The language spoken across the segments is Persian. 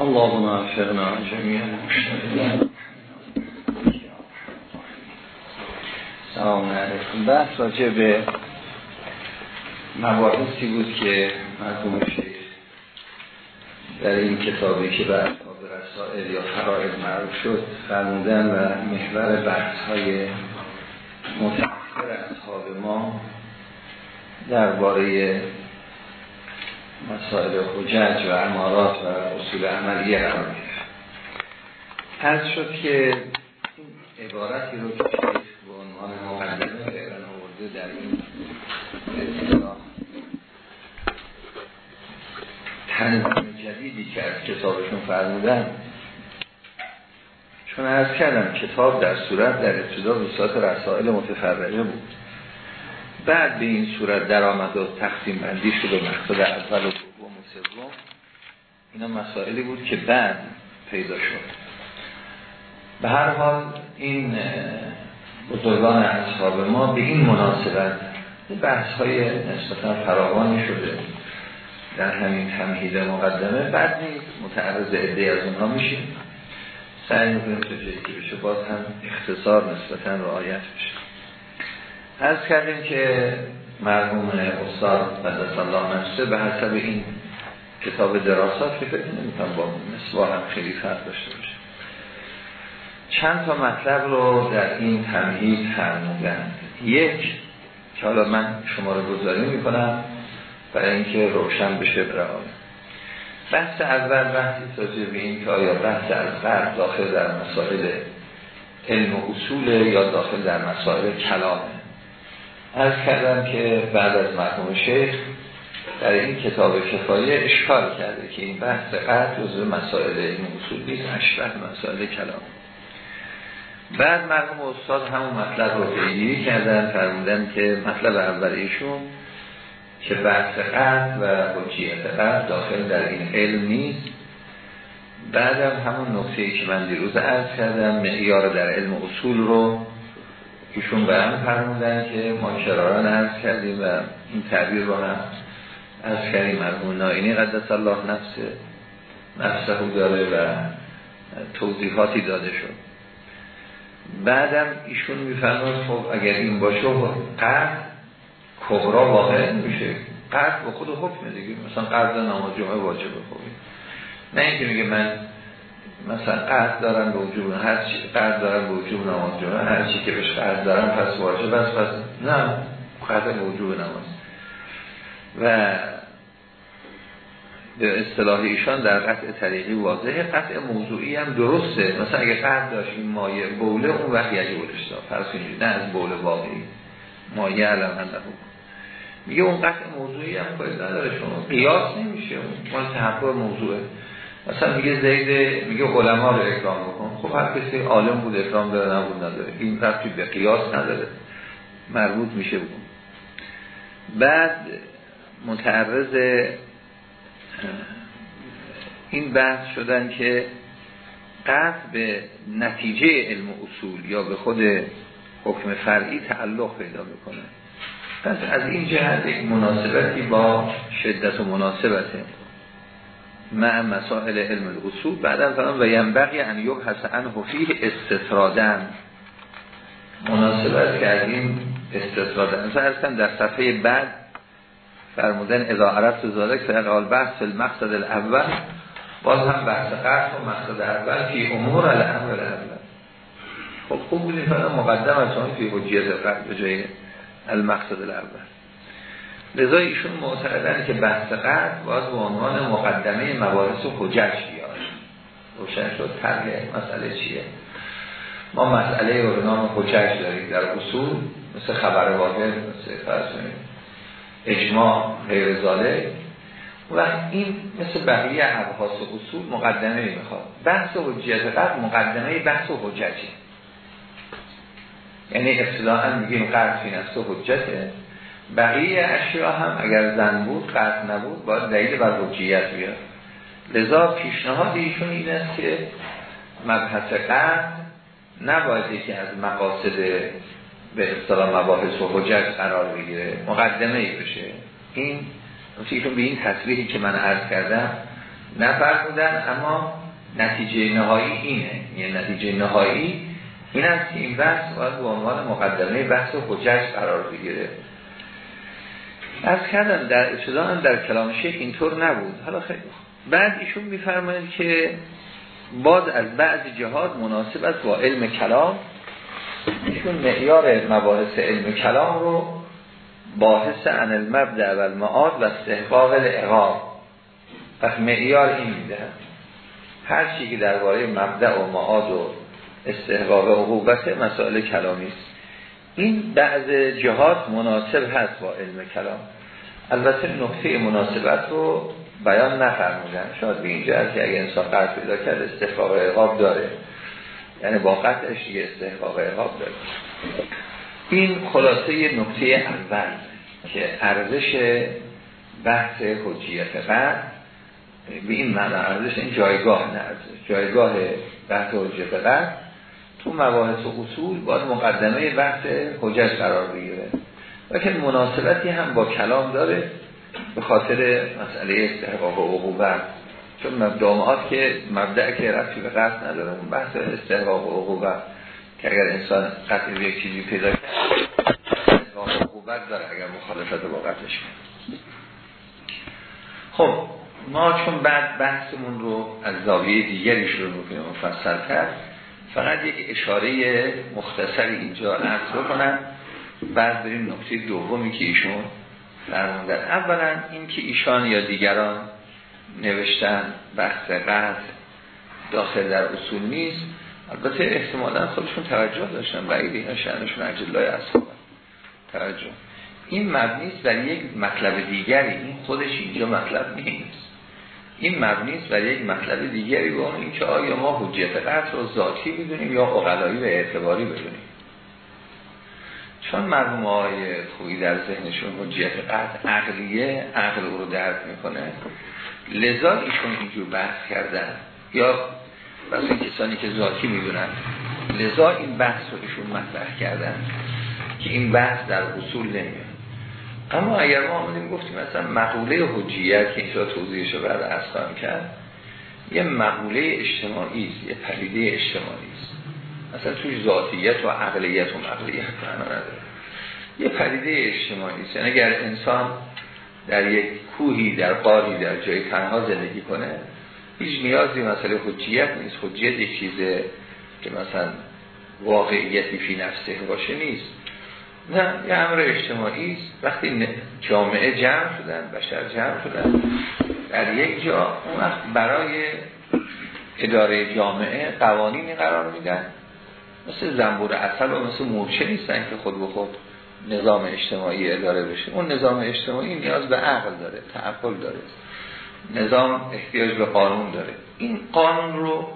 اللهم افقنا جميع المشتغلين سلام علیکم. بحث راجع به مباحثی بود که مرحوم شیخ در این کتابی که اصحاب رسائل یا فرائض معروف شد فرمودن و محور بحث های متأخر اصحاب ما درباره مسائل حجج و امارات و اصول عملیه قرار گرفت پس شد که این عبارتی رو که به عنوان مقدمه فعلا آورده در این تنظیم جدیدی که از کتابشون فرمودن چون از کردم کتاب در صورت در ابتدا به صورت رسائل متفرقه بود. بعد به این صورت در آمد و تقسیم بندی شد و مقصد اول و اینا مسائلی بود که بعد پیدا شد. به هر حال این بزرگان اصحاب ما به این مناسبت بحث های نسبتا فراوانی شده. در همین تمهید مقدمه. بعد نیست متعرض عده از اونها میشیم. سعی می‌کنیم جایی که بشه. باز هم اختصار نسبتا رعایت بشه. از کردیم که مرحوم استاد قدس الله نفسه به حسب این کتاب دراسات که فکر نمی‌کنم با مصباح هم خیلی فرق داشته باشه. چند تا مطلب رو در این تمهید فرمودن. یک که حالا من شما رو گذاری می‌کنم برای اینکه روشن بشه برای بحث اول بحثی توضیح به این که آیا بحث از فرق داخل در مسائل علم و اصول یا داخل در مسائل کلامه. از کردم که بعد از مرحوم شیخ در این کتاب کفایه اشکال کرده که این بحث قرد جزو مسائل علم اصول نیست اشبه مسائل کلام. بعد مرحوم استاد همون مطلب رو پیگیری کردن فرمودن که مطلب اول ایشون که بحث قرد و حجیت قرد داخل در این علم نیست. بعدم همون نقطه که من دیروز عرض کردم معیار در علم اصول رو ایشون بیان فرمودن که ما کراران عرض کردیم و این تعبیر رو هم عرض کردیم مرحوم ناینی قدس الله نفسه نفسه داره و توضیحاتی داده شد. بعدم ایشون میفرماد خب اگر این باشه قرد کبرا واقع میشه. قرد با خود حکم دیگه. مثلا قرد نماز جمعه واجبه خوبی نه اینکه میگه من مثلا قرد دارن به وجوب هر چی قرد دارن به وجوب نماز جمعه هر چی که بهش قرد دارن پس واجب است پس نه قرد به وجوب نماز. و به اصطلاح ایشان در قطع طریقی واضحه. قطع موضوعی هم درسته. مثلا اگه قرد داشت این مایه بوله اون وقت یجی بولش دار فرض نه از بوله واقعی. مایه علم هم میگه اون قطع موضوعی هم باید نداره. شما قیاس نمیشه. اون تحقق موضوعه. مثلا میگه زید میگه علما رو اکرام بکن. خب هر کسی عالم بود اکرام داره نبود نداره. این رفتی به قیاس نداره. مربوط میشه بود بعد متعرض این بحث شدن که قطع به نتیجه علم اصول یا به خود حکم فرعی تعلق پیدا بکنه. پس از این جهت یک مناسبتی با شدت و مناسبته مع مسائل علم الاصول بعدا فرمان و ینبقی ان یبحث عنه فیه استطرادن مناسبت کردیم استطرادن مثلا در صفحه بعد فرمودن اذا عرفت ذالک فاقال بحث المقصد الاول باز هم بحث قرص و مقصد اول فی امور الامر الاول. خب خوب بودیم فرمان مقدم از اون فی حجیت قرص به جای المقصد الاول. لذا ایشون معتقدن که بحث قرد باید به عنوان مقدمه مباحث و حجج بیاد. روشن شد طرح مسئله چیه؟ ما مسئله رو به نام داریم در اصول مثل خبر واحد مثل فرض اجماع غیر زاله و این مثل بقیه و اصول مقدمه می‌خواد. بحث حجیت قرد مقدمه بحث و حججی یعنی اصطلاحا میگیم قرد فی نفس و حجته. بقیه اشیا هم اگر زن بود قرد نبود باید دلیل بر حجیت بیاد. لذا پیشنهاد ایشون این است که مبحث قرد نباید یکی از مقاصد به اصطلاح مباحث و حجت قرار بگیره مقدمه ای بشه. این ایشون به این تصویری که من عرض کردم نفرمودن اما نتیجه نهایی اینه. یه نتیجه نهایی این است که این بحث باید به عنوان مقدمه بحث حجج قرار بگیره. از کردم در ابتدا هم در کلام شیخ اینطور نبود. حالا خیلی بعد ایشون میفرمایند که باز از بعض جهاد مناسب است با علم کلام ایشون معیار مباحث علم کلام رو باحث عن المبدع و المعاد و استحقاق الاعقاب پس معیار این میده. هر چی که درباره مبدع و معاد و استحقاق عقوبت مسائل کلامی است. این بعض جهات مناسب هست با علم کلام. البته نقطه مناسبت رو بیان نفرمودن. شاید به اینجا که اگه انسان قرد پیدا کرد استحقاق عقاب داره. یعنی با قطعش دیگه استحقاق عقاب داره این خلاصه نقطه اول که ارزش بحث حجیت قرد به این معنی ارزش این جایگاه نه جایگاه بحث حجیت قرد تو مباحث و اصول باید مقدمه بحث حجت قرار بگیره. لیکن مناسبتی هم با کلام داره به خاطر مسئله استحقاق و عقوبت. چون مبدامات که مبدع که رفتی به قصد نداره اون بحث استحقاق و عقوبت که اگر انسان قطعی یک چیزی پیدا کرد و عقوبت داره اگر مخالفت با قطعش خب ما چون بعد بحثمون رو از زاویه دیگری شروع می‌کنیم مفصل کرد فقط یک اشاره مختصری اینجا عرض بکنم. بعد بریم نکته دومی که ایشون فرموندن اولا این که ایشان یا دیگران نوشتن بحث قرد داخل در اصول نیست. البته احتمالا خودشون توجه داشتن و اینا شأنشون عجلای اصلا توجه. این مبنیست بر یک مطلب دیگری. این خودش اینجا مطلب نیست. این مبنیست بر یک مطلب دیگری. به این که آیا ما حجیت قطع رو ذاتی بدونیم یا اقلایی و اعتباری بدونیم. چون مرموم های خویی در ذهنشون حجیت قطع عقلیه عقل رو درد می‌کنه. لذا ایشون اینجور بحث کردن. یا بس این کسانی که ذاتی می‌دونن لذا این بحث رو ایشون مطرح کردن که این بحث در اصول نمیاد. اما اگر ما آمدیم گفتیم مثلا مقوله حجیت که اینجا توضیحش رو بعد اصلا کرد یه مقوله اجتماعی است یه پدیده اجتماعی است. مثلا توی ذاتیت و عقلیت و مقلیت معنا یه پدیده اجتماعی است. یعنی اگر انسان در یک کوهی در قاری در جای تنها زندگی کنه هیچ نیازی مسئله حجیت نیست. حجیت یک چیزه که مثلا واقعیتی فی نفسه باشه نیست. نه یه امر اجتماعی است. وقتی جامعه جمع شدن بشر جمع شدن در یک جا اون وقت برای اداره جامعه قوانینی قرار میدن. مثل زنبور اصل و مثل مورچه نیستن که خود به خود نظام اجتماعی اداره بشه. اون نظام اجتماعی نیاز به عقل داره تعقل داره. نظام احتیاج به قانون داره. این قانون رو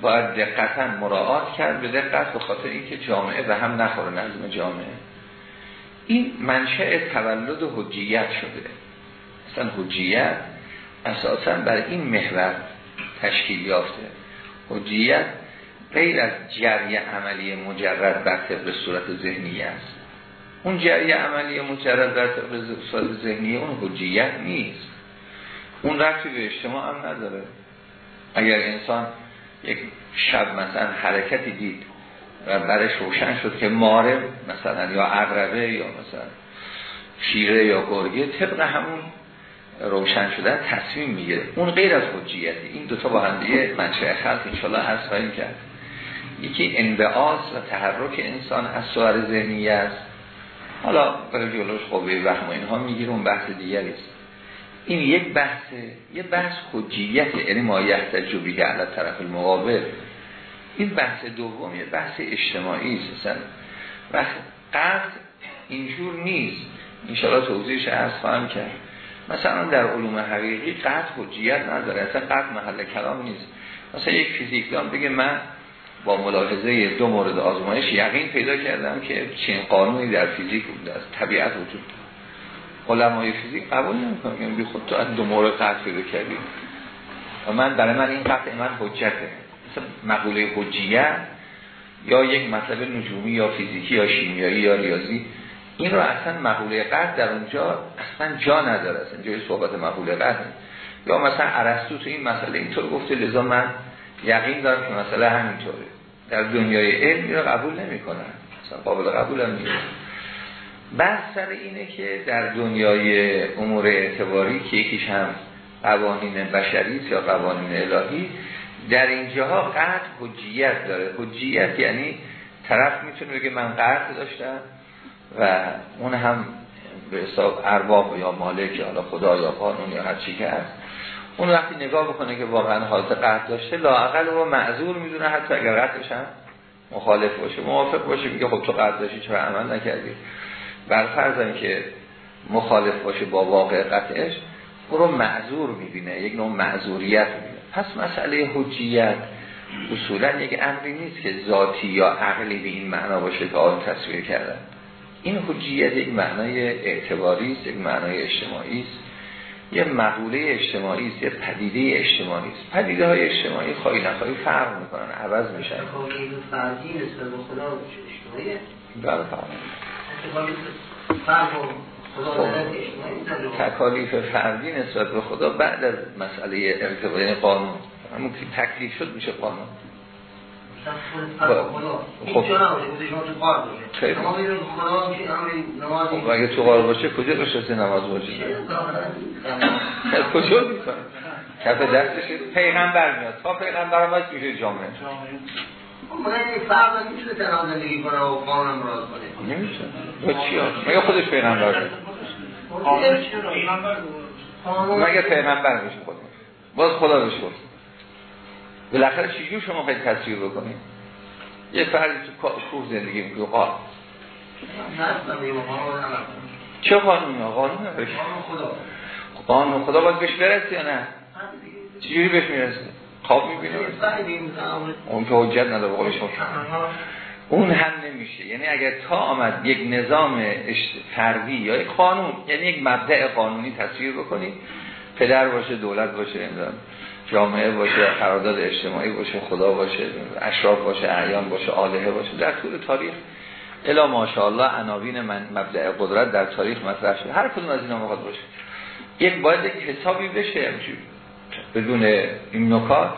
باید دقتا مراعات کرد به دقت به خاطر اینکه جامعه به هم نخوره نظم جامعه. این منشأ تولد حجیت شده. اصلا حجیت اساسا بر این محور تشکیل یافته. حجیت غیر از جری عملی مجرد بر طبق صورت ذهنی است. اون جری عملی مجرد بر طبق صورت ذهنی اون حجیت نیست. اون رفتی به اجتماع هم نداره. اگر انسان یک شب مثلا حرکتی دید و برش روشن شد که ماره مثلا یا عقربه یا مثلا شیره یا گرگه طبق همون روشن شدن تصمیم می‌گیره. اون غیر از حجیت. این دوتا با هم دیگه منشه خلق انشالله هست خواهیم کرد. یکی انبعاث و تحرک انسان از سوار ذهنی است. حالا برای جلوش قوه وهم و اینها می‌گیره اون بحث دیگری است. این یک بحث یه بحث حجیت یعنی ما یحتجبی که علی طرف المقابل. این بحث دوم یه بحث اجتماعی است. مثلا و قرد اینجور نیست. انشاءالله توضیحش از خواهم کرد. مثلا در علوم حقیقی قرد حجیت نداره. اصلا قرد محل کلام نیست. مثلا یک فیزیکدان بگه من با ملاحظه دو مورد آزمایش یقین پیدا کردم که چین قانونی در فیزیک بوده از طبیعت وجود علمای فیزیک قبول نمی‌کنن یعنی خود تو از دو مورد قطع پیدا کردی. و من برای من این قطع من حجته. مثل مقوله حجیت یا یک مطلب نجومی یا فیزیکی یا شیمیایی یا ریاضی این رو اصلا مقوله قطع در اونجا اصلا جا نداره اصلا جای صحبت مقوله قطع یا مثلا عرستو تو این مسئله اینطور گفته لذا من یقین دارم که مسئله همینطوره. در دنیای علم رو قبول نمی کنن مثلا قابل قبول هم نیست. بحث سر اینه که در دنیای امور اعتباری که یکیش هم قوانین بشری یا قوانین الهی در اینجاها قطع حجیت داره. حجیت یعنی طرف می‌تونه بگه من قطع داشتم و اون هم به حساب ارباب یا مالک یا خدا یا قانون یا هر چی که هست. اون وقتی نگاه بکنه که واقعا حالت قطع داشته لاقل رو معذور می‌دونه حتی اگر قطعش هم مخالف باشه موافق باشه میگه خب تو قطع داشتی چرا عمل نکردی؟ بر فرض که مخالف باشه با واقع قطعش او رو معذور می‌بینه یک نوع معذوریت می‌بینه. پس مسئله حجیت اصولا یک امری نیست که ذاتی یا عقلی به این معنا باشه که آن تصویر کردن. این حجیت یک معنای اعتباری است یک معنای اجتماعی است یه مقوله اجتماعی است یه پدیده اجتماعی است. پدیده های اجتماعی خواهی نخواهی فرق می‌کنن عوض میشن. فردی نسبت به خدا بله خب. تکالیف فردی نسبت به خدا بعد از مسئله ارتباطی قانون. همون که تکلیف شد میشه قانون. خب. خب اگه تو قرار باشه کجا بشه نماز باشه کجا می‌کنه کف دستش؟ پیغمبر میاد. تا پیغمبر آمد میشه جامعه. این فرد نمیشه تنها زندگی کنه و قانون راز کنه. نمیشه. و چی مگه خودش پیغمبر مگه پیغمبر میشه خودش؟ باز خدا بشه خود بالاخره چجور شما خیلی تصویر بکنید؟ یه فردی تو کوه زندگی می‌کنه قال چه قانون؟ قانون خدا. قانون خدا باید بهش برسه یا نه؟ چجوری بهش می‌رسه؟ خواب می‌بینه اون که حجت نداره بقول شما اون هم نمیشه. یعنی اگر تا آمد یک نظام فردی یا یک قانون یعنی یک مبدع قانونی تصویر بکنی پدر باشه دولت باشه نمی‌دونم. جامعه باشه قرارداد اجتماعی باشه خدا باشه اشراف باشه اعیان باشه آلهه باشه در طول تاریخ. الا ماشاءالله عناوین من مبدع قدرت در تاریخ مطرح شده. هر کدوم از اینا مواد باشه. یک باید یک حسابی بشه بدون این نکات.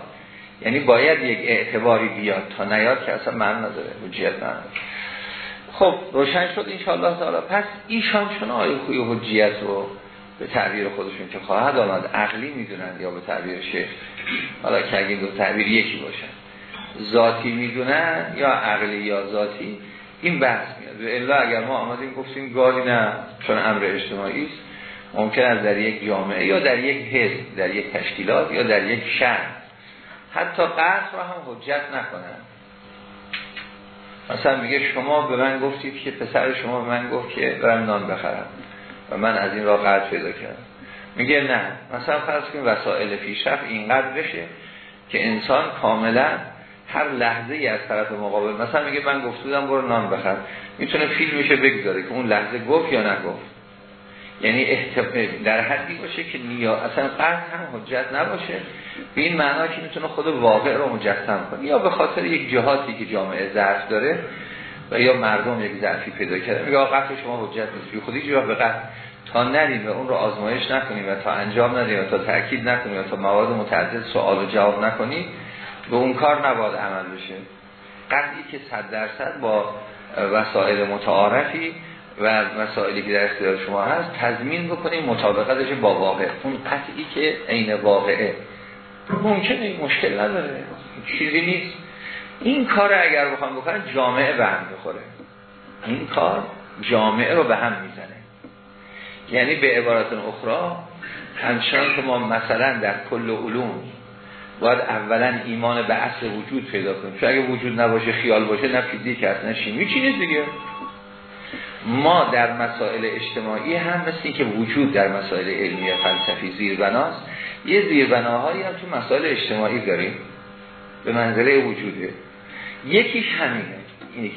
یعنی باید یک اعتباری بیاد تا نیاد که اصلا من نداره حجیت نداره. خب روشن شد انشاءالله تعالی. پس ایشان چون آیه خوی حجیت رو به تعبیر خودشون که خواهد آمد. عقلی می‌دونن یا به تعبیر شیخ. حالا که اگه دو تعبیر یکی باشن. ذاتی می‌دونن یا عقلی یا ذاتی این بحث میاد. الا اگر ما آمدیم گفتیم گاهی نه چون امر اجتماعی است. ممکن است در یک جامعه یا در یک حزب در یک تشکیلات یا در یک شهر. حتی قصد رو هم حجت نکنن. مثلا میگه شما به من گفتید که پسر شما به من گفت که برم نان بخرم. و من از این را قرض پیدا کردم. میگه نه مثلا فرض کنیم وسائل پیشرفت اینقدر بشه که انسان کاملا هر لحظه ای از طرف مقابل مثلا میگه من گفت بودم برو نان بخر. می‌تونه فیلمشه بگذاره که اون لحظه گفت یا نگفت. یعنی در حدی باشه که نیا اصلا قرد هم حجت نباشه. به این معنا که می‌تونه خود واقع رو مجسم کنه. یا به خاطر یک جهاتی که جامعه ضعف داره و یا مردم یک ضعفی پیدا کرده میگه قتل شما حجت نیست. خودی جواب به قتل تا ندیم و اون رو آزمایش نکنیم و تا انجام ندیم و تا تاکید نکنیم و تا موارد متعدد سوال و جواب نکنیم به اون کار نباید عمل بشه. قطعی که صد درصد با وسایل متعارفی و مسائلی که در اختیار شما هست تضمین بکنیم مطابقتش با واقع. اون قطعی که عین واقعه. ممکنه مشکل نداره. چیزی نیست. این کار اگر بخوام بکنن جامعه به هم بخوره این کار جامعه رو به هم می‌زنه. یعنی به عبارت اخرى همچنان که ما مثلا در کل علوم باید اولا ایمان به اصل وجود پیدا کنیم. چون اگه وجود نباشه خیال باشه نه فیزیک هست نه شیمی چی دیگه؟ ما در مسائل اجتماعی هم مثل که وجود در مسائل علمی فلسفی زیربناست یه زیربناهایی هم تو مسائل اجتماعی داریم. به منزله وجوده. یکیش همینه.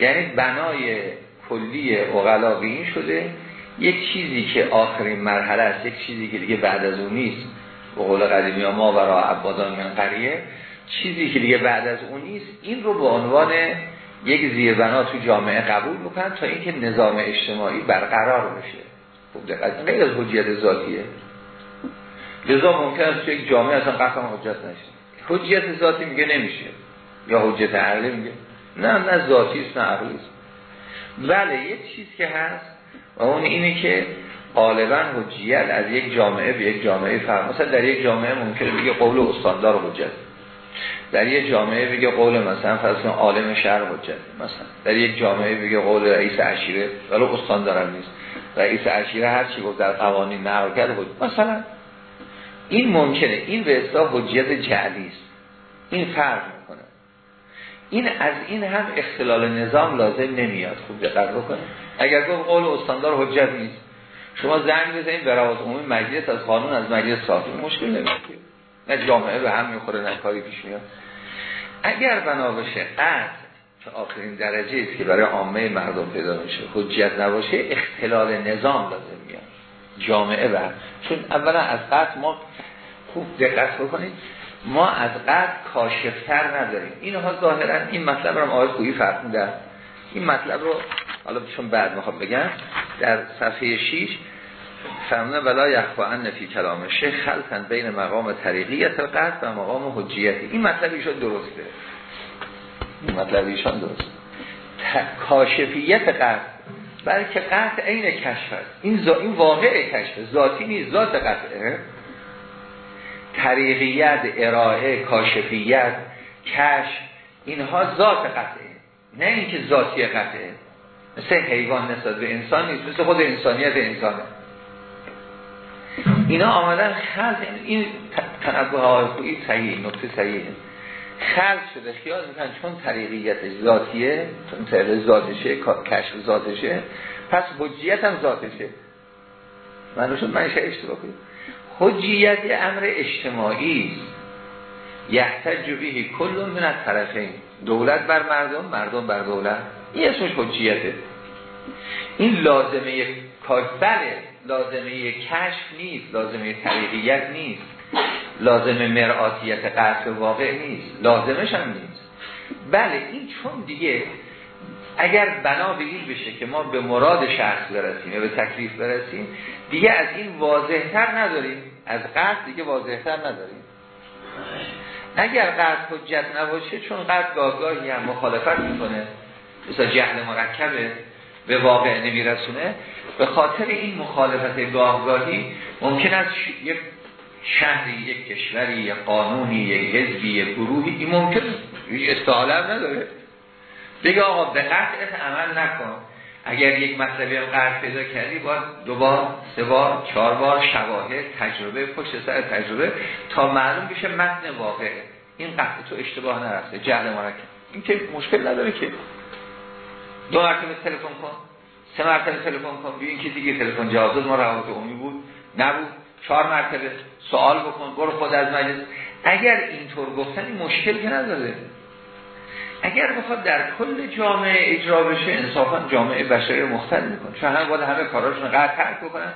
یعنی بنای کلی اغلا به این شده یک چیزی که آخرین مرحله است یک چیزی که دیگه بعد از اون نیست. به قول قدیمی ها ما برای عبادان من قریه. چیزی که دیگه بعد از اون نیست این رو به عنوان یک زیربنا تو جامعه قبول بکنن تا اینکه نظام اجتماعی برقرار بشه. خب دقیقا غیر از حجیت ذاتیه. لذا ممکن است یک جامعه اصلا قطعا حجت نشه. حجت ذاتی میگه نمیشه. یا حجت عقلی میگه. نه نه ذاتی است نه عقلی است. بله یک چیز که هست و اون اینه که غالبا حجیت از یک جامعه به یک جامعه فرق. مثلا در یک جامعه ممکنه بگه قول استاندار حجت. در یک جامعه بگه قول مثلا فرض عالم شهر حجت مثلا. در یک جامعه بگه قول رئیس عشیره ولی استاندار نیست. رئیس عشیره هر چی گفت در قوانین نقل بود مثلا. این ممکنه. این به اصطلاح حجیت جعلی است. این فرق این از این هم اختلال نظام لازم نمیاد. خوب دقت بکنه اگر گفت قول استاندار حجت نیست. شما زنگ بزنید به روابط عمومی مجلس از قانون از مجلس صافی. مشکل نمیاد. نه جامعه به هم می‌خوره نه کاری پیش میاد. اگر بنا بشه قد که آخرین درجه است که برای عامه مردم پیدا میشه حجت نباشه اختلال نظام لازم میاد. جامعه بر چون اولا از قد ما خوب دقت بکنید. ما از قد کاشفتر نداریم. اینها ظاهرا این مطلب رو آقای خویی فرمودن. این مطلب رو حالا چون بعد می‌خوام بگم در صفحه 6 فرمونه ولا یخفا ان فی کلام شیخ خلطن بین مقام طریقیت القصد و مقام حجیتی این مطلب ایشان درسته. این مطلب ایشان درسته. کاشفیت قصد بلکه قطع عین کشف است. این, زا... این واقع کشف. ذاتی نیست. ذات قطعه. طریقیت ارائه کاشفیت کشف اینها ذات قطعه. نه اینکه ذاتی قطعه. مثل حیوان نسبت به انسان نیست مثل خود انسانیت انسانه. اینا آمدن خلق این تنبه های خویی صحیح نکته صحیحه. خلق شده خیال می‌کنن چون طریقیت ذاتیه چون طریق ذاتشه کشف ذاتشه پس حجیت هم ذاتشه. من رو شد من اشتباه کنید حجیت امر اجتماعی. یحتج بهی کل من از طرفین دولت بر مردم مردم بر دولت. این اسمش حجیته. این لازمه بله لازمه کشف نیست. لازمه طریقیت نیست. لازمه مرآتیت قصد واقع نیست. لازمش هم نیست. بله این چون دیگه اگر بنا به این بشه که ما به مراد شخص برسیم یا به تکلیف برسیم دیگه از این واضحتر نداریم. از قصد دیگه واضحتر نداریم. اگر قصد حجت نباشه چون قصد گاهگاهی هم مخالفت می‌کنه. مثلا جهل مرکبه به واقع نمیرسونه. به خاطر این مخالفت گاهگاهی ممکن است یک شهری یک کشوری یک قانونی یک حزبی یک گروهی این ممکن هیچ استحاله نداره. بگه آقا به قطعت عمل نکن. اگر یک هم قرض پیدا کردی باید دو بار سه بار چهار بار شواهد تجربه پشت سر تجربه تا معلوم بشه متن واقع این قطع تو اشتباه نرفته جهل مرکب این که مشکل نداره که. دو مرتبه تلفن کن. سه مرتبه تلفن کن. ببین که دیگه تلفن داد ما روابط عمومی بود. نبود. چهار مرتبه. سوال بکن. برو خود از مجلس. اگر اینطور گفتن این مشکل که نداره. اگر بخواد در کل جامعه اجرا بشه انصافا جامعه بشری مختلف می‌کنه. چون همه باید همه کاراشون قطع ترک بکنن.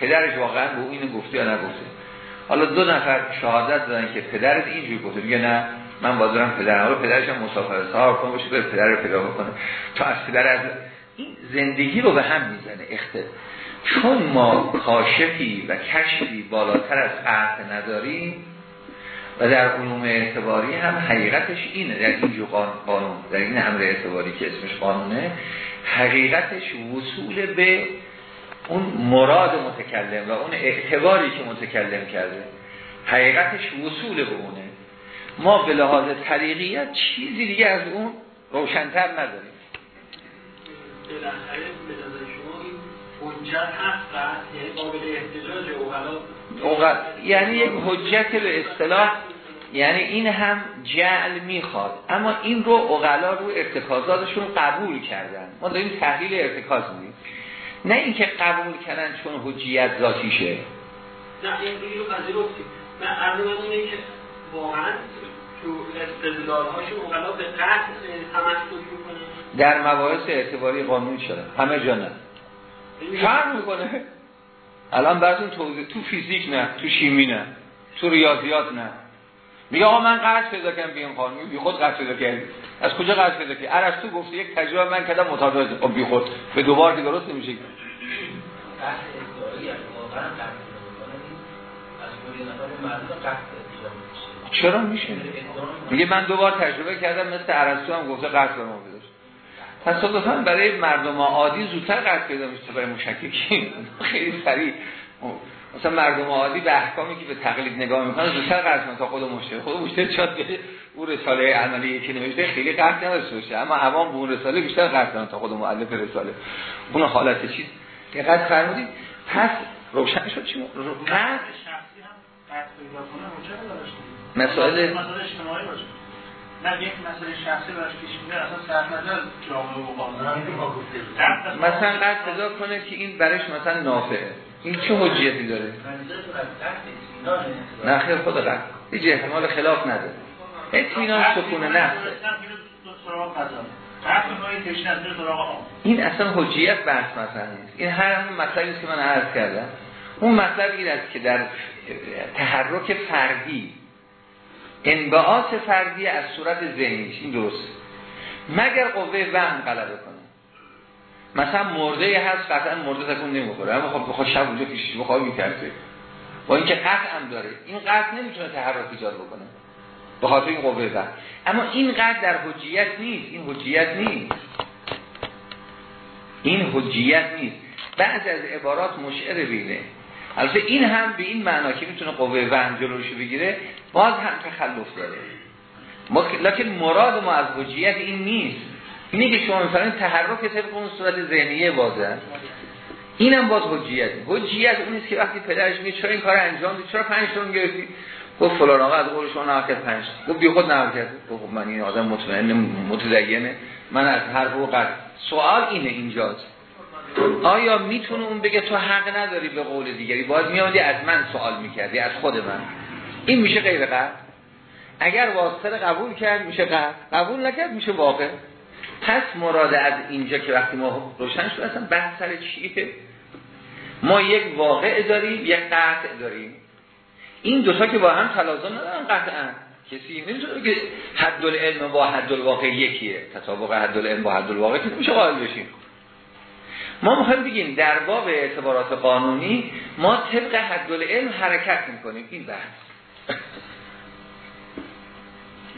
پدرش واقعا به این گفته یا نگفته. حالا دو نفر شهادت دادن که پدرت اینجوری گفته. میگه نه من باید دارم پدرم. رو پدرش هم مسافر سهار کنه باشه به پدر رو پیدا بکنه. تا از پدر از این زندگی رو به هم می‌زنه اخته چون ما کاشفی و کشفی بالاتر از قطع نداریم و در علوم اعتباری هم حقیقتش اینه. در این قانون در این امر اعتباری که اسمش قانونه حقیقتش وصول به اون مراد متکلم و اون اعتباری که متکلم کرده. حقیقتش وصول به اونه. ما به لحاظ طریقیت چیزی دیگه از اون روشنتر نداریم. یعنی یعنی یک حجت به اصطلاح یعنی این هم جعل می‌خواد. اما این رو اغلا رو ارتکازاتشون قبول کردن. ما داریم تحلیل ارتکاز میدیم نه اینکه قبول کردن چون حجیت ذاتیشه. نه این رو پذیرفتیم. من عرض اینه که واقعا تو استدلال هاشون اغلا به قطع تمسک می‌کنه در مباحث اعتباری قانونی شده. همه جا نه. فرق می‌کنه. الان بعضون توضیح تو فیزیک نه تو شیمی نه تو ریاضیات نه. میگه آقا من قرض پیدا کردم به این قانون. بی خود قرض پیدا کردی. از کجا قرض پیدا کردی؟ ارسطو گفته یک تجربه من کردم خب بی خود. به دوبار که درست نمیشه. چرا میشه؟ میگه من دوبار تجربه کردم مثل عرستو هم گفته قطع به ما تصادفا برای مردم عادی زودتر قطع پیدا میشه برای مشککی. خیلی سریع. مثلا مردم عادی به احکامی که به تقلید نگاه می‌کنه زودتر قطع تا خود مشتری خود مشتری شاید به او رساله عملی که نوشته خیلی قطع نمیشه باشه. اما عوام به اون رساله بیشتر قطع تا خود مؤلف رساله. اون حالت چیز؟ دقت فرمودید. پس روشن شد چی؟ قطع مسائل اجتماعی باشه. نه یک مسئله شخصی براش پیش میده اصلا نظر جامعه و قانون مثلا قد کنه که این برش مثلا نافعه. این چه حجیتی داره؟ نه خیر خود قد هیچ احتمال خلاف نداره. اطمینان سکون نفسه این اصلا حجیت بحث مثلا نیست. این هر همون مطلبی که من عرض کردم. اون مطلب این است که در تحرک فردی انبعاث فردی از صورت ذهنیش این درست. مگر قوه وهم غلبه کنه مثلا مرده هست قطعا مرده تکون نمی‌خوره. اما خب بخواد شب اونجا پیشش بخواه می‌کرده با اینکه قطع هم داره. این قطع نمی‌تونه تحرک ایجاد بکنه. به خاطر این قوه وهم اما این قطع در حجیت نیست. این حجیت نیست. این حجیت نیست. بعض از عبارات مشعر بینه. البته این هم به این معنا که می‌تونه قوه وهم جلوش بگیره باز هم تخلف داره. ما لکن مراد ما از حجیت این نیست. اینه که شما مثلا تحرک طبق اون صورت ذهنیه بازه. اینم باز حجیت. حجیت اون نیست که وقتی پدرش میگه چرا این کار انجام دید چرا پنج تون گرفتی؟ گفت فلان آقا از قول شما نقل پنج گفت بی خود نقل کرد. گفت من این آدم مطمئن متدینه. من از هر حقوق سوال اینه اینجاست. آیا می‌تونه اون بگه تو حق نداری به قول دیگری؟ باید میامدی از من سوال می‌کردی از خود من. این میشه غیر قطع اگر واسطه قبول کرد میشه قطع قبول نکرد میشه واقع. پس مراد از اینجا که وقتی ما روشن شد اصلا بحث سر چیه؟ ما یک واقع داریم یک قطع داریم. این دوتا که با هم تلازم ندارن قطعا. کسی نمی‌تونه که حد العلم با حد الواقع یکیه. تطابق حد العلم با حد الواقع که میشه قائل بشیم. ما می‌خوایم بگیم در باب اعتبارات قانونی ما طبق حد العلم حرکت می‌کنیم. این بحث.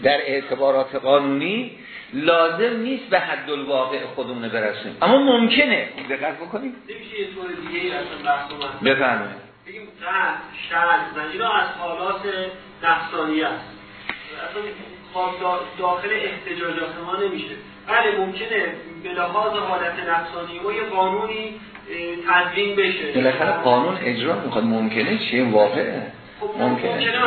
در اعتبارات قانونی لازم نیست به حد الواقع خودمون برسیم اما ممکنه. دقت بکنیم. نمیشه یه طور دیگه اصلا بفرمایید. بگیم قد شرط و اینا از حالات نفسانی است. اصلا داخل احتجاجات ما نمیشه. بله ممکنه به لحاظ حالت نفسانی و یه قانونی تدوین بشه. بالاخره قانون اجرا می‌خواد. ممکنه چیه؟ واقعه. خب، ممکنه. ممکنه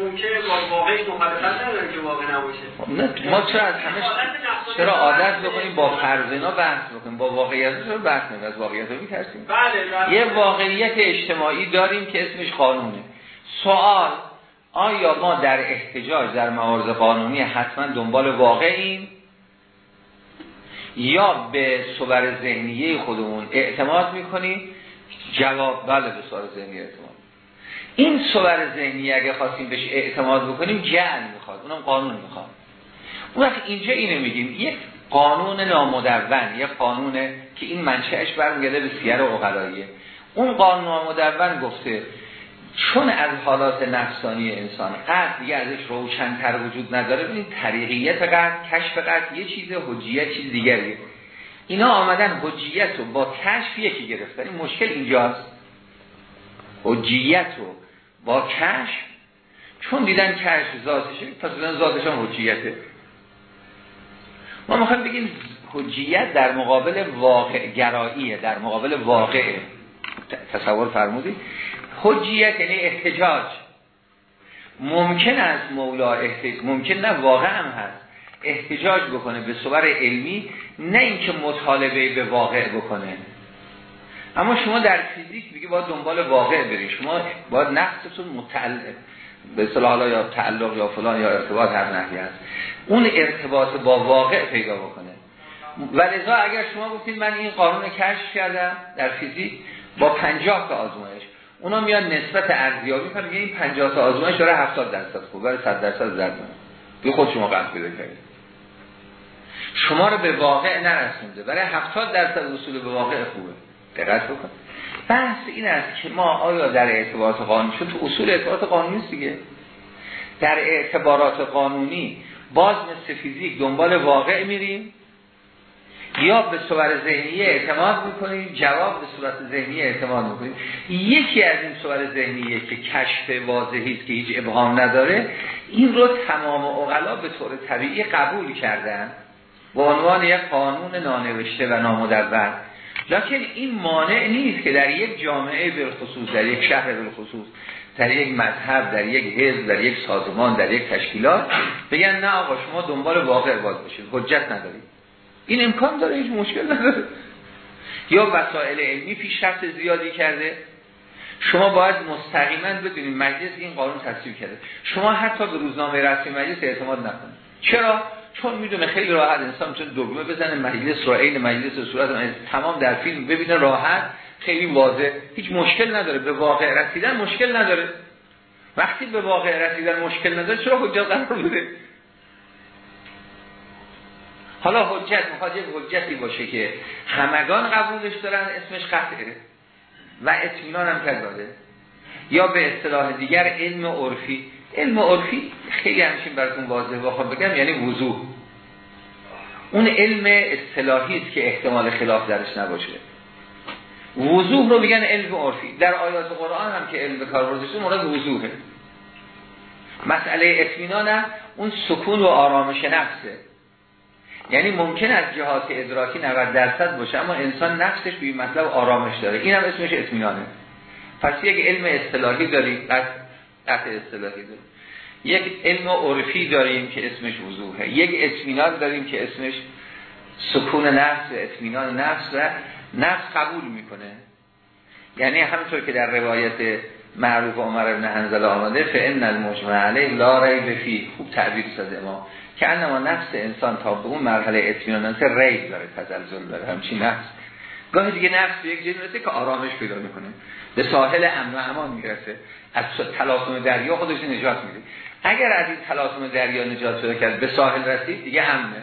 ممکنه واقعی مخالفت نداره که واقع نباشه. نه ما چرا از همش چرا عادت بکنیم؟ با فرضینا بحث بکنیم. با واقعیت رو بحث نمید از واقعیت رو میترسیم. بله یه واقعیت اجتماعی داریم که اسمش قانونه. سوال آیا ما در احتجاج در موارد قانونی حتما دنبال واقعیم؟ یا به صبر ذهنیه خودمون اعتماد می‌کنیم؟ جواب بله به صبر ذهنی اعتماد. این صبر ذهنی اگه خواستیم بهش اعتماد بکنیم جعل می‌خواد اونم قانون می‌خواد. اون وقت اینجا اینو میگیم یک قانون نامدون یک قانونه که این منشأش برمیگرده به سیر اقلاییه اون قانون نامدون گفته چون از حالات نفسانی انسان قد دیگه ازش روشنتر وجود نداره این طریقیت قد کشف قد یه چیز حجیت چیز دیگریه. اینا آمدن حجیت رو با کشف یکی گرفتن این مشکل اینجاست. حجیت رو با کشف چون دیدن کشف ذاتشه پس دیدن ذاتش هم حجیته. ما می‌خوایم بگیم حجیت در مقابل واقع گراییه در مقابل واقع. تصور فرمودید حجیت یعنی احتجاج. ممکن است مولا احتجاج ممکن نه واقع هم هست. احتجاج بکنه به صور علمی نه اینکه مطالبه به واقع بکنه. اما شما در فیزیک میگه باید دنبال واقع برید شما باید نفستون متعلق به صلاح یا تعلق یا فلان یا ارتباط هر نحوی هست. اون ارتباط با واقع پیدا بکنه. و لذا اگر شما گفتید من این قانون کشف کردم در فیزیک با پنجاه تا آزمایش اونا میان نسبت ارزیابی کنن این 50 تا آزمایش داره 70 درصد خوب برای 100 درصد زرد بی خود شما قصد پیدا کردید. شما رو به واقع نرسونده. برای 70 درصد اصول به واقع خوبه. دقت بکن. بحث این است که ما آیا در اعتبارات قانونی چون تو اصول اعتبارات قانونی است دیگه. در اعتبارات قانونی باز مثل فیزیک دنبال واقع میریم. یا به صور ذهنی اعتماد می‌کنیم جواب به صورت ذهنی اعتماد می‌کنیم. یکی از این صور ذهنیه که کشف واضحی است که هیچ ابهام نداره این رو تمام اقلا به طور طبیعی قبول کردن. به عنوان یک قانون نانوشته و نامدبر لکن این مانع نیست که در یک جامعه بالخصوص در یک شهر بالخصوص در یک مذهب در یک حزب در یک سازمان در یک تشکیلات بگن نه آقا شما دنبال واقع باز باشید حجت ندارید. این امکان داره هیچ مشکل نداره. یا وسایل علمی پیشرفت زیادی کرده. شما باید مستقیما بدونید مجلس این قانون تصویب کرده. شما حتی به روزنامه رسمی مجلس اعتماد نکنید. چرا؟ چون می‌دونه خیلی راحت انسان چون دگمه بزنه مجلس را عین مجلس صورت تمام در فیلم ببینه راحت خیلی واضح. هیچ مشکل نداره به واقع رسیدن مشکل نداره. وقتی به واقع رسیدن مشکل نداره چرا حجت قرار بده؟ حالا حجت یک حجتی باشه که همگان قبولش دارن اسمش قطعه. و اطمینان هم کرده یا به اصطلاح دیگر علم عرفی. علم عرفی خیلی همچین براتون واضح بخوام بگم یعنی وضوح. اون علم اصطلاحی است که احتمال خلاف درش نباشه. وضوح رو میگن علم عرفی. در آیات قرآن هم که علم کار برده مراد وضوحه. مسئله اطمینان اون سکون و آرامش نفسه. یعنی ممکن از جهات ادراکی 90 درصد باشه اما انسان نفسش به این مطلب آرامش داره. این هم اسمش اطمینانه. پس یک علم اصطلاحی داریم. قطع اصطلاحی داریم یک علم عرفی داریم که اسمش وضوحه. یک اطمینان داریم که اسمش سکون نفس اطمینان نفس و نفس قبول می‌کنه. یعنی همونطور که در روایت معروف عمر ابن حنزل آمده فان المجمع علیه لا ریب فی خوب تعبیر شده ما. که انما نفس انسان تا به اون مرحله اطمینان ریب داره تزلزل داره همچین نفس. گاهی دیگه نفس به یک می‌رسه که آرامش پیدا می‌کنه. به ساحل امن و امان می‌رسه. تلاطم دریا خودش نجات میده. اگر از این تلاطم دریا نجات پیدا کرد به ساحل رسید دیگه امنه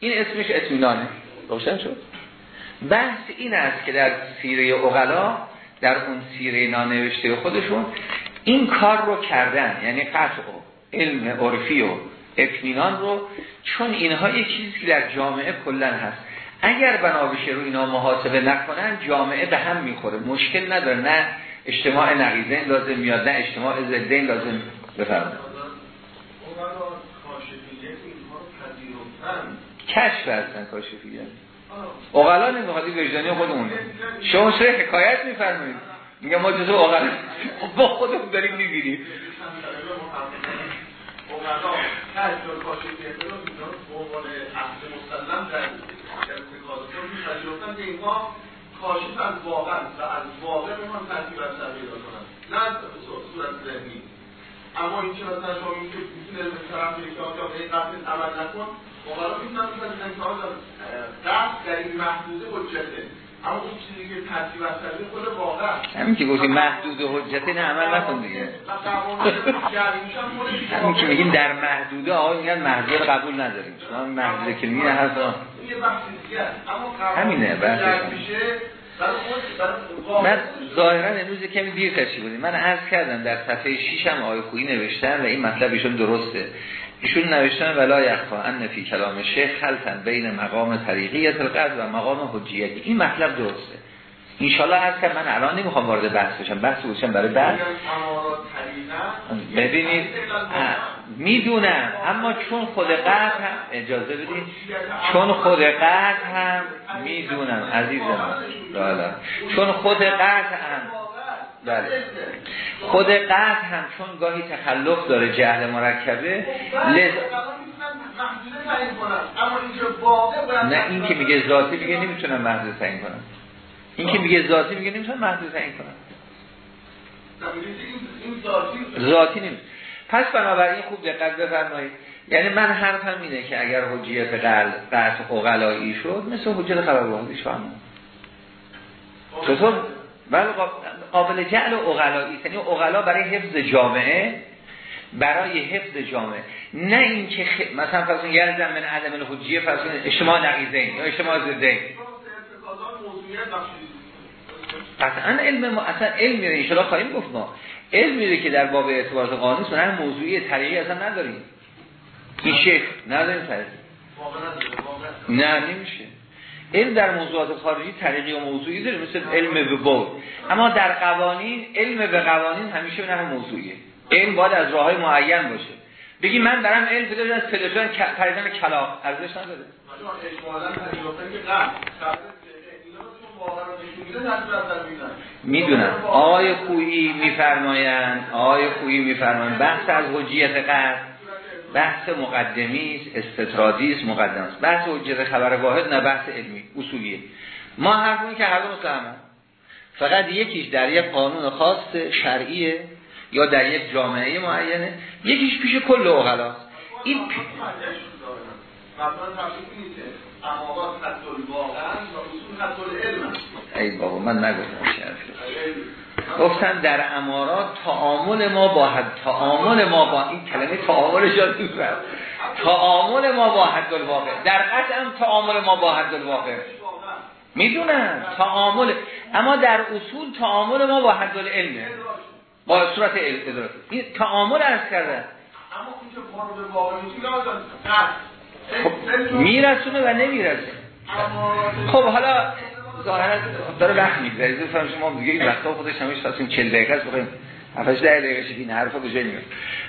این اسمش اطمینانه. روشن شد؟ بحث این است که در سیره اغلا در اون سیره نانوشته خودشون این کار رو کردن یعنی قطع و علم عرفی و اطمینان رو چون اینها یک چیزی که در جامعه کلا هست. اگر بنابشه رو اینا محاسبه نکنن جامعه به هم می‌خوره. مشکل نداره. نه اجتماع نقیزین لازم میاد نه اجتماع زدین لازم. بفرمایید. کشف هستن کاشفیه. اقلا نمیخوادی وجدانی خودمونه. شما چرا حکایت میفرمایید. میگه ما جزو اقلا با خودمون داریم می‌بینیم کاشف از واقع و از واقع می‌خوان ترتیب از سر پیدا کنن نه صورت ذهنی. اما این چرا مثلا شما میگه می‌تونه به طرف یک این قتل عمل نکن مقالا می‌تونم می‌تونم انتحال دست در این محدوده حجته اما اون چیزی که ترتیب از سر خود واقع همین که گفتیم محدود حجته نه عمل نکن دیگه. همین که میگیم در محدوده آقا میگن محدود قبول نداریم. شما محدوده که میگن هست همینه بحث من ظاهرا امروز کمی دیر کشی بودیم. من عرض کردم در صفحه 6 هم آیه خویی نوشتن و این مطلب ایشون درسته. ایشون نوشتن ولا یخفا ان فی کلام شیخ خلطن بین مقام طریقیت القدر و مقام حجیتی این مطلب درسته. انشالله هست که من الان نمی‌خوام وارد بحث بشم. بحث بودشم برای بحث ببینید می‌دونم. اما چون خود قطع هم اجازه بدید چون خود قطع هم می‌دونم عزیزم. بله. چون خود قطع هم. بله. خود قطع هم چون گاهی تخلف داره جهل مرکبه لز... نه این که میگه ذاتی میگه نمی‌تونم محضور تعیین کنم. این که میگه ذاتی میگه نمی‌تونم محضور تعیین کنم. ذاتی نمی‌تونم پس بنابراین خوب دقت بفرمایید. یعنی من حرفم اینه که اگر حجیت قطع اغلایی شد مثل حجیت خبرواردی شما چطور؟ بله قابل جعل اغلایی یعنی اغلا برای حفظ جامعه برای حفظ جامعه. نه اینکه خ... مثلا فرض کنید یلزم من عدم الحجیه فرض کنید اجتماع نقیزین یا اجتماع زدین قطعا علم ما اصلا علم میره انشاءالله خواهیم گفت ما. علم میره که در باب اعتبارات قانون سنن موضوعی طریقی اصلا نداریم. این شیخ نداریم طریقی. نه نمیشه. علم در موضوعات خارجی طریقی و موضوعی داره مثل علم به بود اما در قوانین علم به قوانین همیشه به نحو موضوعیه. علم باید از راه های معین باشه. بگی من دارم علم پیدا از پدشون پریدن کلام ارزش نداره. می‌دونم آقای خویی میفرمایند آقای خویی میفرمایند بحث از حجیت قرد بحث مقدمی است استطرادی است مقدم است. بحث حجیت خبر واحد نه بحث علمی اصولیه. ما حرفونی که هر دو فقط یکیش در یک قانون خاص شرعیه یا در یک جامعه معینه. یکیش پیش کل اوغلاست این ای بابا من نگفتم گفتن در امارات تعامل ما با حد تعامل ما با این کلمه تعامل جا دوست تعامل ما با حد الواقع در قطع هم تعامل ما با حد الواقع می‌دونم تعامل. اما در اصول تعامل ما با حد العلمه با صورت ادراک. این تعامل ارز کرده خب میرسونه و نمی‌رسه خب حالا ظاهرا داره وقت میگذره. دوست شما دیگه این وقتا خودش همیشه خواستیم 40 دقیقه است بخوایم 7 دقیقه شد این حرفا میاد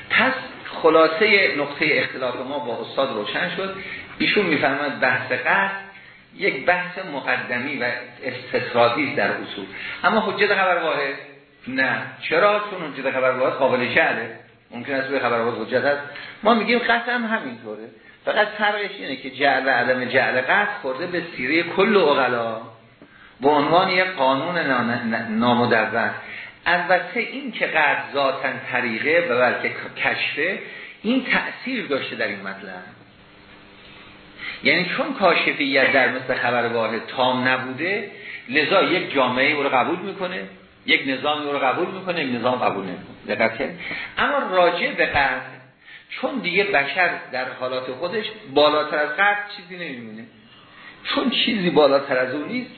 پس خلاصه نقطه اختلاف ما با استاد روشن شد. ایشون میفرماد بحث قصد یک بحث مقدمی و استطرادی در اصول. اما حجت خبر واحد؟ نه. چرا؟ چون حجت خبر واحد قابل جعله ممکن است به خبر واحد حجت هست. ما میگیم قصد هم همینطوره. فقط فرقش اینه که جعل و عدم جعل قصد خورده به سیره کل اغلا به عنوان یک قانون نامدون البته این که قد ذاتا طریقه و بلکه کشفه این تأثیر داشته در این مطلب. یعنی چون کاشفیت در مثل خبر واحد تام نبوده لذا یک جامعه او رو قبول می‌کنه یک نظام او رو قبول می‌کنه یک نظام قبول نمی‌کنه. اما راجع به قد چون دیگه بشر در حالات خودش بالاتر از قد چیزی نمیمونه چون چیزی بالاتر از اون نیست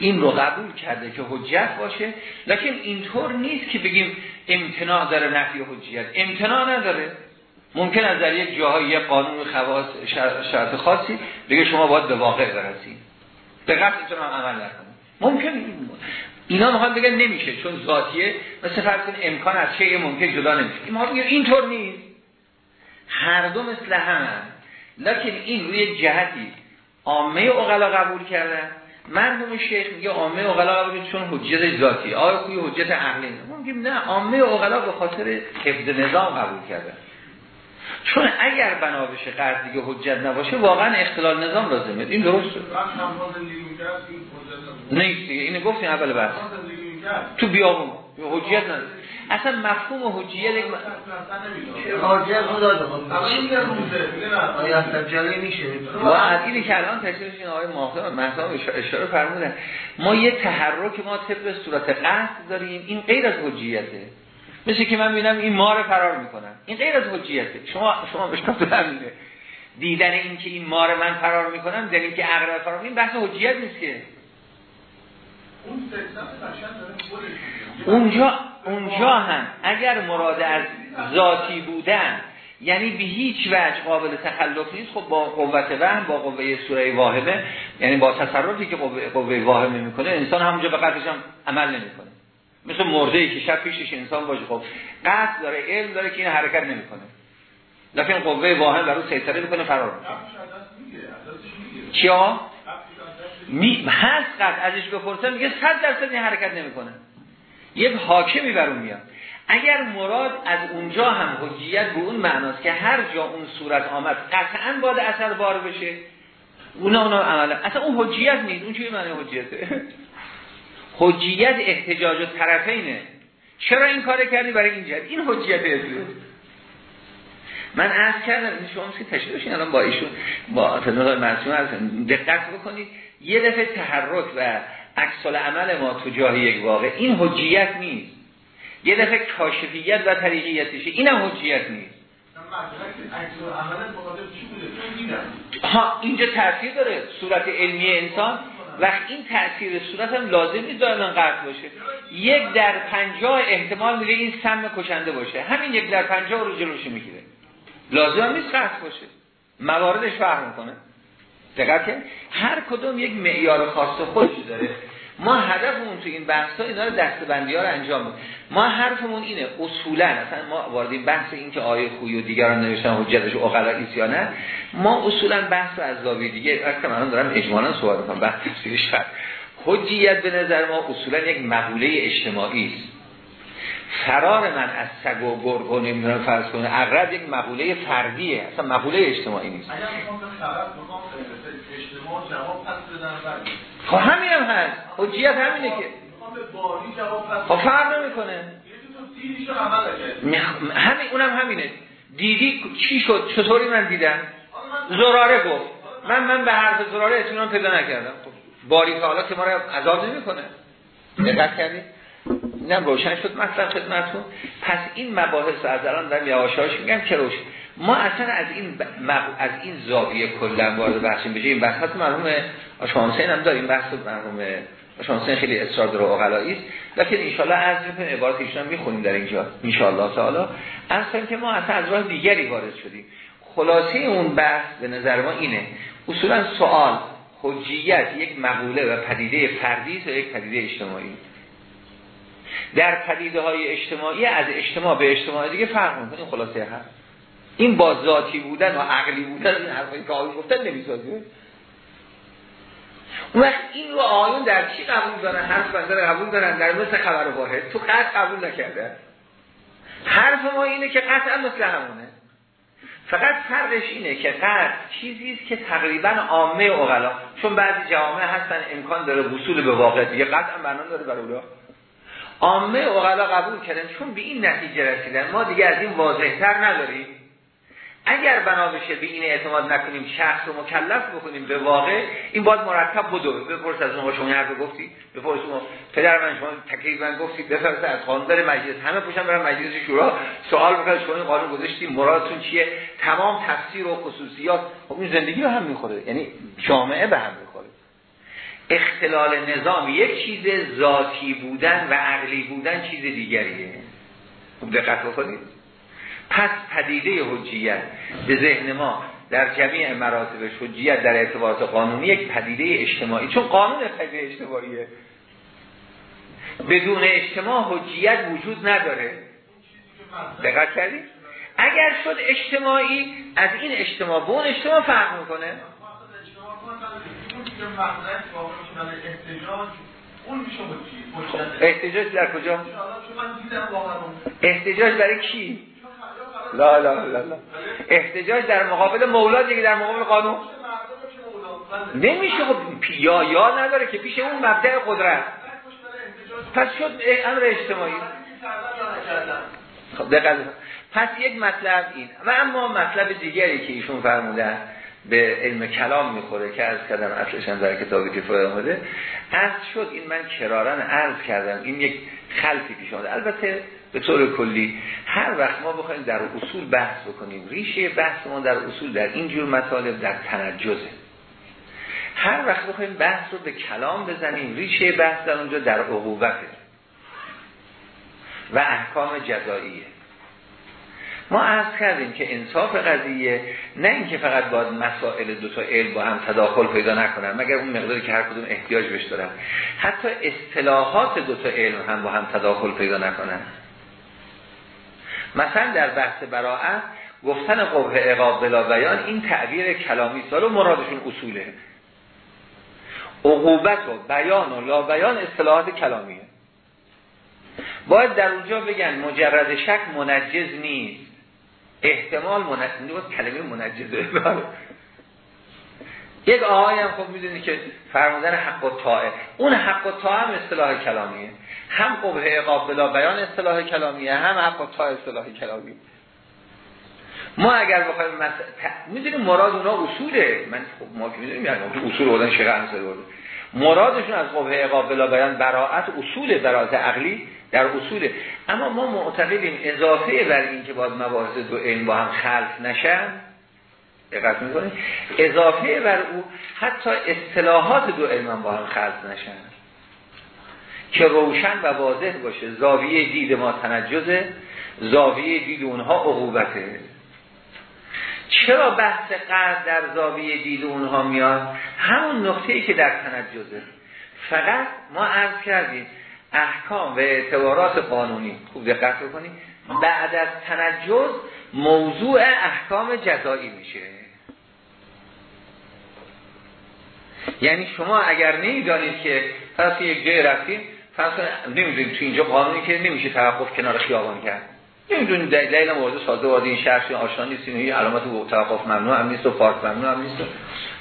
این رو قبول کرده که حجت باشه لکن اینطور نیست که بگیم امتناع داره نفی حجیت. امتناع نداره. ممکن از در یک جاهای یک قانون خواص شرط خاصی بگه شما باید به واقع برسید. به قصد اینطور عمل نکنید. ممکن اینا می‌خوان بگن نمیشه چون ذاتیه. مثل فرض امکان از چه ممکن جدا نمیشه. بگیم اینطور نیست. هر دو مثل هم. لکن این روی جهتی عامه اقلا قبول کردن. مرحوم شیخ میگه عامه اقلا قبول چون حجت ذاتی. آیا کوی حجت عقلی ما میگیم نه عامه اقلا به خاطر حفظ نظام قبول کردن چون اگر بنا بشه قرض دیگه حجت نباشه واقعا اختلال نظام لازمه. این درسته نیست دیگه. اینو گفتیم اول بحث تو بیابون. حجیت نداره. اصلا مفهوم حجیت یک حجیت و از اینی که الان تشریفش این آقای اشاره فرمودن ما یه تحرک ما طبق صورت قصد داریم. این غیر از حجیته. مثل که من بینم این مار فرار می‌کنم این غیر از حجیته. شما شما بشکافت همینه دیدن این که این مار من فرار می‌کنم در این که عقرب فرار این بحث حجیت نیست که. اونجا اونجا هم اگر مراد از ذاتی بودن یعنی به هیچ وجه قابل تخلف نیست خب با قوت وهم با قوه سوره واهبه یعنی با تصرفی که قوه, قوه واهبه می‌کنه انسان همونجا به قدرش هم عمل نمی‌کنه. مثل مرده ای که شب پیشش انسان باشه خب قصد داره علم داره که این حرکت نمی‌کنه. لکن قوه واهب بر او سیطره می‌کنه فرار می‌کنه. کیا می هست قد ازش بپرسن میگه صد درصد این حرکت نمی‌کنه. یک حاکمی بر اون میاد. اگر مراد از اونجا هم حجیت به اون معناست که هر جا اون صورت آمد قطعا باید اثر بار بشه. اونا اونا عمله اصلا اون حجیت نیست. اون چیه معنی حجیته؟ حجیت احتجاج و طرفینه. چرا این کار کردی برای این جهت؟ این حجیت اصلی من عرض کردم این شما که تشریح الان با ایشون با تنظر مرسوم دقت بکنید. یه دفعه تحرک و عکس عمل ما تو جای یک واقع این حجیت نیست. یه دفعه کاشفیت و طریقیتشه اینم حجیت نیست. ها اینجا تاثیر داره. صورت علمی انسان. وقت این تأثیر صورت هم لازم نیست دائما قطع باشه. یک در پنجاه احتمال میره این سم کشنده باشه. همین یک در پنجاه رو جلوش می‌گیره. لازم نیست قطع باشه. مواردش فرق می‌کنه. دقت هر کدوم یک معیار خاص خودش داره. ما هدفمون تو این بحث ها اینا رو دستبندی رو انجام میدیم ما حرفمون اینه اصولا اصلا ما وارد بحث این که آیه خوی و دیگران نوشتن حجتش اقلا یا نه ما اصولا بحث رو از زاویه دیگه وقتی من دارم اجمالا صحبت می‌کنم بحث تفسیرش حجیت به نظر ما اصولا یک مقوله اجتماعی است. فرار من از سگ و گرگ و نمی‌دونم فرض کنه اقرب یک مقوله فردیه اصلا مقوله اجتماعی نیست. خب همین هم هست. حجیت همینه که. خب فرق نمی‌کنه. همین اونم همینه. دیدی چی شد؟ چطوری من دیدم؟ زراره گفت. من من به حرف زراره اطمینان پیدا نکردم. خب باری که حالا که ما رو عذاب نمی‌کنه. دقت کردی؟ اینم روشن شد. مطلب خدمتتون. پس این مباحث از الان دارم یواشاش میگم که روشن. ما اصلا از این از این زاویه کلا وارد بحثیم بشه این بحث مرحوم آشان حسین هم داریم. بحث مرحوم آشان حسین خیلی اصرار داره اقلایی است. لکن ان شاء الله از می‌کنیم عبارت ایشون می‌خونیم در اینجا. ان شاء الله تعالی اصلا که ما اصلا از راه دیگری وارد شدیم. خلاصه اون بحث به نظر ما اینه. اصولا سوال حجیت یک مقوله و پدیده فردی است و یک پدیده اجتماعی؟ در پدیده های اجتماعی از اجتماع به اجتماع دیگه فرق می‌کنه خلاصه هست این با ذاتی بودن و عقلی بودن این حرفایی که آقای گفتن وقت این رو آیون در چی قبول دارن؟ حرف بنده قبول دارن در مثل خبر واحد. تو قطع قبول نکرده. حرف ما اینه که قطعا مثل همونه. فقط فرقش اینه که قطع چیزی است که تقریبا عامه اغلا چون بعضی جوامع هستن امکان داره وصول به واقع دیگه. قطعا بنا داره برای عامه اغلا قبول کردن چون به این نتیجه رسیدن. ما دیگه از این واضحتر نداریم. اگر بنا بشه به این اعتماد نکنیم شخص رو مکلف بکنیم به واقع این باید مرتب بدو بپرس از اون شما حرف گفتی بپرس اون پدر من شما تکلیف من گفتی بفرست از قانون مجلس همه پوشن برن مجلس شورا سوال بکنه شما قانون گذاشتی مرادتون چیه؟ تمام تفسیر و خصوصیات. خب این زندگی رو هم می‌خوره یعنی جامعه به هم می‌خوره. اختلال نظام یک چیز ذاتی بودن و عقلی بودن چیز دیگریه. دقت بکنید. پس پدیده حجیت به ذهن ما در جمعی مراتب حجیت در ارتباط قانونی یک پدیده اجتماعی. چون قانون پدیده اجتماعیه. بدون اجتماع حجیت وجود نداره. دقت کردید اگر شد اجتماعی از این اجتماع به اون اجتماع فرق می‌کنه. احتجاج در کجا؟ احتجاج برای کی؟ لا لا لا لا. احتجاج در مقابل مولا دیگه در مقابل قانون. نمیشه خب یا یا نداره که پیش اون مبدع قدرت. پس شد امر اجتماعی. خب دقیقا پس یک مطلب این. و اما مطلب دیگری که ایشون فرمودن به علم کلام می‌خوره که از کردم اصلش در کتابی که فرای آمده از شد این من کرارن عرض کردم. این یک خلفی پیش آمده البته به طور کلی هر وقت ما بخوایم در اصول بحث بکنیم ریشه بحث ما در اصول در این جور مطالب در تنجزه. هر وقت بخوایم بحث رو به کلام بزنیم ریشه بحث در اونجا در عقوبته. و احکام جزاییه ما عرض کردیم که انصاف قضیه نه اینکه فقط باید مسائل دو تا علم با هم تداخل پیدا نکنن مگر اون مقداری که هر کدوم احتیاج بهش دارن. حتی اصطلاحات دو تا علم هم با هم تداخل پیدا نکنن. مثلا در بحث براعت گفتن قبه اقاب بلا بیان این تعبیر کلامی و مرادشون اصوله. عقوبت و بیان و لا بیان اصطلاحات کلامیه. باید در اونجا بگن مجرد شک منجز نیست. احتمال منجز نیست کلمه منجز یک آقای هم خب می‌دونی که فرمودن حق و طاعه اون حق و طاعه هم اصطلاح کلامیه. هم قبه اقاب بیان اصطلاح کلامیه هم حق و طاعه اصطلاح کلامی ما اگر بخوایم مس... می‌دونیم مراد اونا اصوله. من خب ما که می‌دونیم یعنی اصول بودن شیخ انصاری بود مرادشون از قبه اقاب بیان براعت اصول براعت عقلی در اصوله. اما ما معتقدیم اضافه بر این که باید مباحث دو علم با هم خلف نشن دقت می‌کنید اضافه بر او حتی اصطلاحات دو علم با هم خلط نشن. که روشن و واضح باشه. زاویه دید ما تنجزه زاویه دید اونها عقوبته. چرا بحث قرد در زاویه دید اونها میاد؟ همون نقطه ای که در تنجزه. فقط ما عرض کردیم احکام و اعتبارات قانونی. خوب دقت بکنید بعد از تنجز موضوع احکام جزایی میشه. یعنی شما اگر نمی‌دانید که پس یک جای رفتیم پس نمی‌دونید تو اینجا قانونی که نمیشه توقف کنار خیابان کرد. نمی‌دونید دلیل مورد ساده وارد این شهر آشنا نیستین این علامت توقف ممنوع هم نیست و پارک ممنوع هم نیست.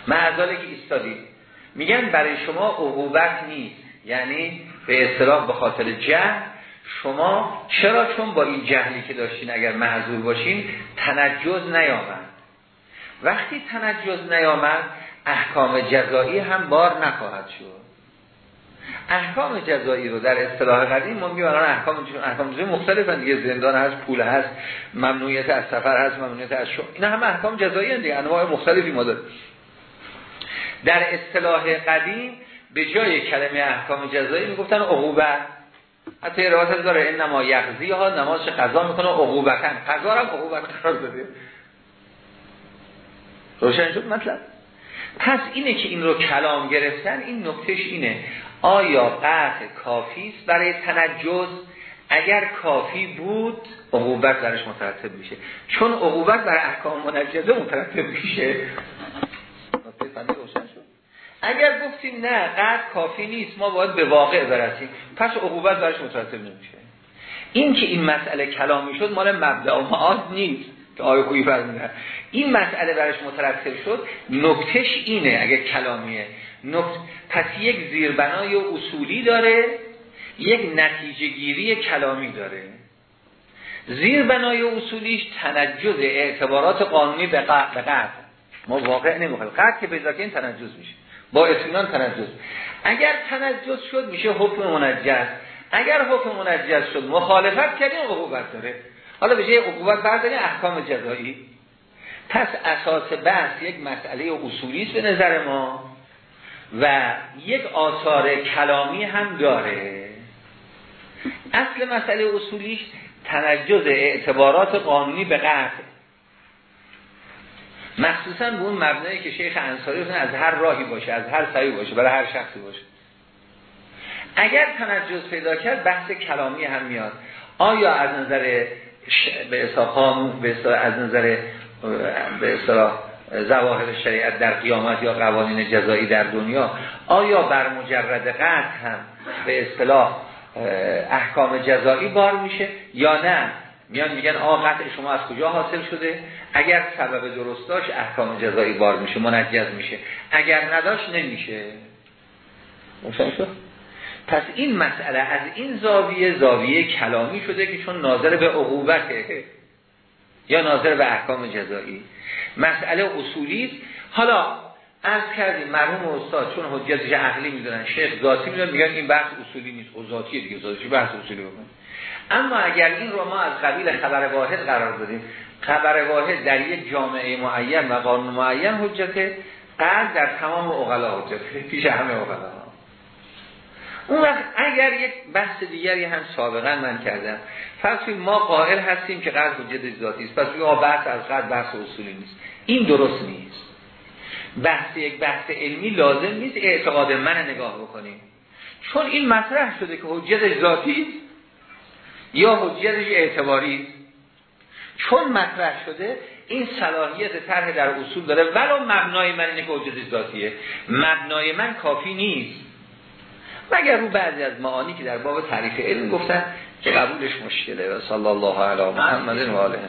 معذاله که ایستادید میگن برای شما عقوبت نیست. یعنی به اصطلاح به خاطر جهل شما چرا چون با این جهلی که داشتین اگر معذور باشین تنجز نیامد؟ وقتی تنجز نیامد احکام جزایی هم بار نخواهد شد. احکام جزایی رو در اصطلاح قدیم ما میگیم احکام احکام جزایی مختلفن دیگه. زندان هست پول هست ممنوعیت از سفر هست ممنوعیت از شو اینا همه احکام جزایی هست دیگه. انواع مختلفی ما داریم. در اصطلاح قدیم به جای کلمه احکام جزایی می‌گفتن عقوبت. حتی روایت داره این نما یغزی ها نمازش قضا می‌کنه عقوبتن قضا هم عقوبت قرار داده. روشن شد مطلب؟ پس اینه که این رو کلام گرفتن این نکتهش اینه. آیا قطع کافی است برای تنجز؟ اگر کافی بود عقوبت برش مترتب میشه. چون عقوبت برای احکام منجزه مترتب میشه اگر گفتیم نه قطع کافی نیست ما باید به واقع برسیم. پس عقوبت برش مترتب نمیشه. این که این مسئله کلامی شد مال مبدع و معاد نیست که آیه خویی فرمونه این مسئله برش مترتب شد نکتش اینه اگه کلامیه. نکت... پس یک زیربنای اصولی داره یک نتیجه گیری کلامی داره. زیربنای اصولیش تنجز اعتبارات قانونی به قطع ما واقع نمی‌خوایم. قطع که پیدا این تنجز میشه. با اطمینان تنجز. اگر تنجز شد میشه حکم منجز. اگر حکم منجز شد مخالفت کردیم عقوبت داره. حالا به جای عقوبت برداری احکام جزایی. پس اساس بحث یک مسئله اصولی است به نظر ما و یک آثار کلامی هم داره. اصل مسئله اصولیش تنجز اعتبارات قانونی به قطع. مخصوصا به اون مبنایی که شیخ انصاری از هر راهی باشه از هر سعی باشه برای هر شخصی باشه. اگر تنجز پیدا کرد بحث کلامی هم میاد. آیا از نظر به اصطلاح به از نظر به اصطلاح زواهر شریعت در قیامت یا قوانین جزایی در دنیا آیا بر مجرد قطع هم به اصطلاح احکام جزایی بار میشه یا نه؟ میان میگن آقا قطع شما از کجا حاصل شده؟ اگر سبب درست داشت احکام جزایی بار میشه منجز میشه. اگر نداشت نمیشه. پس این مسئله از این زاویه زاویه کلامی شده که چون ناظر به عقوبته یا ناظر به احکام جزایی. مسئله اصولی حالا از کردیم مرحوم استاد چون حجتش عقلی می‌دونن شیخ ذاتی می‌دونن میگن این بحث اصولی نیست. او ذاتیه دیگه ذاتی بحث اصولی بکن اما اگر این رو ما از قبیل خبر واحد قرار دادیم خبر واحد در یک جامعه معین و قانون معین حجته قرد در تمام اغلا حجته پیش همه اغلا اون وقت اگر یک بحث دیگری هم سابقا من کردم فرض ما قائل هستیم که قرد حجت ذاتی است پس ما بحث از قرد بحث اصولی نیست. این درست نیست. بحث یک بحث علمی لازم نیست اعتقاد من نگاه بکنیم. چون این مطرح شده که حجت ذاتی یا حجتش اعتباری. چون مطرح شده این صلاحیت طرح در اصول داره. ولو مبنای من اینه که حجت ذاتیه. مبنای من کافی نیست. مگر رو بعضی از معانی که در باب تعریف علم گفتن که قبولش مشکله؟ و صلی الله علی محمد و آله